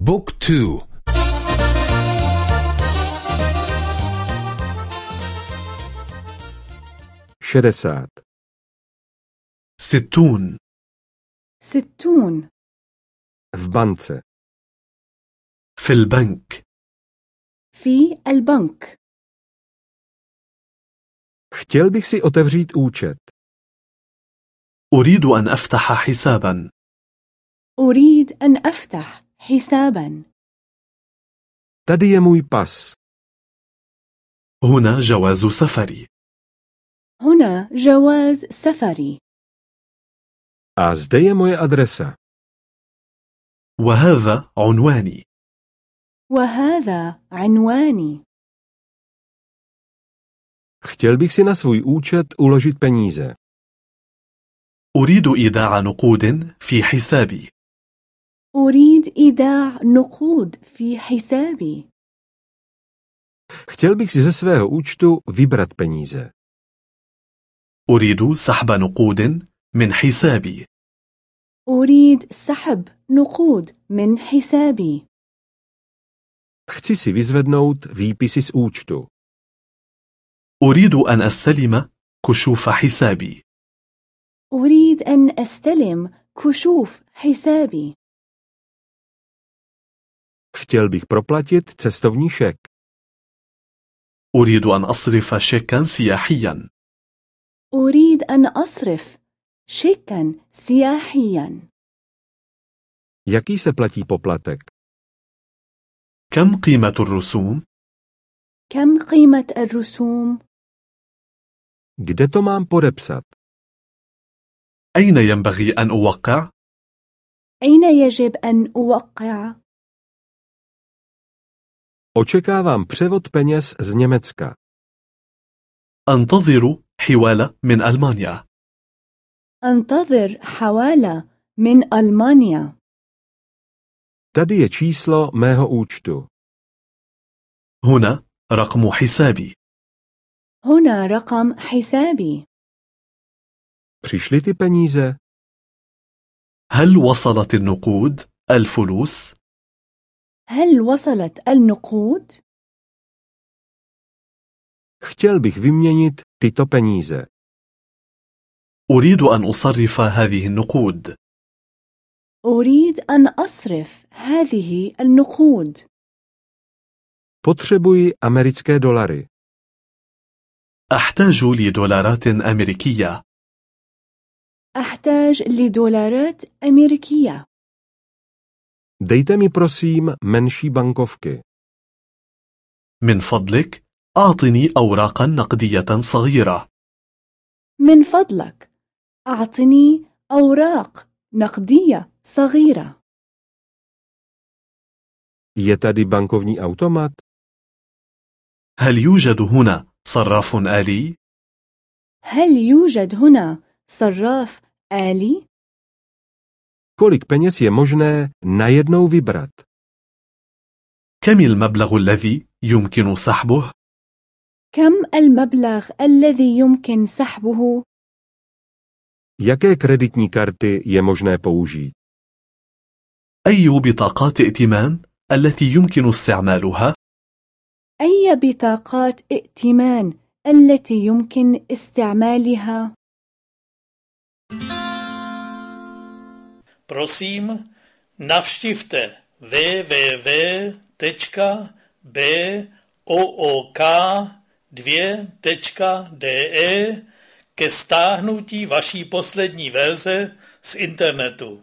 Book two. Šedesát ستون. ستون. v bance في البنك. في البنك. Chtěl bych si otevřít účet. أريد أن أفتح حسابا. أريد أن أفتح. حسابا Tady je můj pas. هنا جواز سفري هنا جواز سفري A zde je moje adresa. وهذا عنواني وهذا عنواني Chtěl bych si na svůj účet uložit peníze. أريد إيداع نقود في حسابي أريد إيداع نقود في حسابي. Chtěl bych si ze svého účtu vybrat peníze. أريد سحب نقود من حسابي. أريد سحب نقود من حسابي. Chci si vyzvednout výpisy z účtu. أريد أن أستلم كشوف حسابي. أريد أن أستلم كشوف حسابي. Chtěl bych proplatit cestovní šek. أريد أن أصرف شيكا سياحيا أريد أن أصرف شيكا سياحيا Jaký se platí poplatek? كم قيمة الرسوم؟ كم قيمة الرسوم؟ Kde to mám podepsat? أين ينبغي أن أوقع؟ أين يجب أن أوقع؟ Očekávám převod peněz z Německa. أنتظر حوالة من ألمانيا أنتظر حوالة من ألمانيا Tady je číslo mého účtu. هنا رقم حسابي هنا رقم حسابي Přišly ty peníze? هل وصلت النقود؟ الفلوس؟ هل وصلت النقود؟ Chtěl bych vyměnit tyto peníze. أريد أن أصرف هذه النقود أريد أن أصرف هذه النقود Potřebuji americké dolary. أحتاج لدولارات أمريكية أحتاج لدولارات أمريكية Dejte mi prosím menší bankovky. من فضلك أعطني أوراقا نقدية صغيرة من فضلك أعطني أوراق نقدية صغيرة Je tady bankovní automat? هل يوجد هنا صراف آلي؟ هل يوجد هنا صراف آلي؟ Kolik peněz je možné najednou vybrat? كم المبلغ الذي يمكن سحبه؟ كم المبلغ الذي يمكن سحبه؟ Jaké kreditní karty je možné použít? أي بطاقات ائتمان التي يمكن استعمالها؟ أي بطاقات ائتمان التي يمكن استعمالها؟ Prosím, navštivte www.book2.de ke stáhnutí vaší poslední verze z internetu.